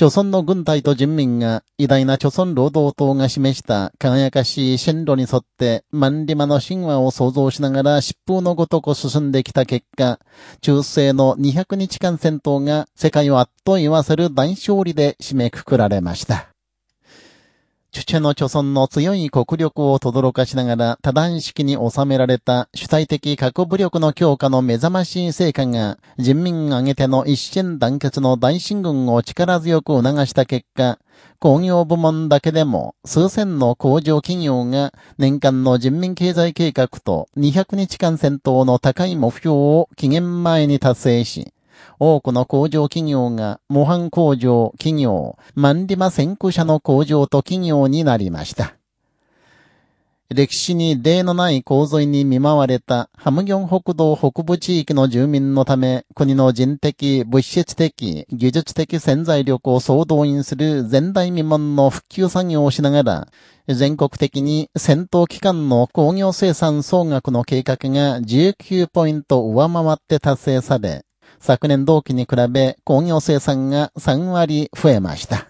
朝鮮の軍隊と人民が偉大な朝鮮労働党が示した輝かしい線路に沿って万里間の神話を想像しながら疾風のごとく進んできた結果、中世の200日間戦闘が世界をあっと言わせる大勝利で締めくくられました。チュチェの貯村の強い国力を轟かしながら多段式に収められた主体的核武力の強化の目覚ましい成果が人民挙げての一心団結の大進軍を力強く促した結果、工業部門だけでも数千の工場企業が年間の人民経済計画と200日間戦闘の高い目標を期限前に達成し、多くの工場企業が模範工場企業、万里馬先駆者の工場と企業になりました。歴史に例のない洪水に見舞われたハムギョン北道北部地域の住民のため、国の人的、物質的、技術的潜在力を総動員する前代未聞の復旧作業をしながら、全国的に戦闘機関の工業生産総額の計画が19ポイント上回って達成され、昨年同期に比べ工業生産が3割増えました。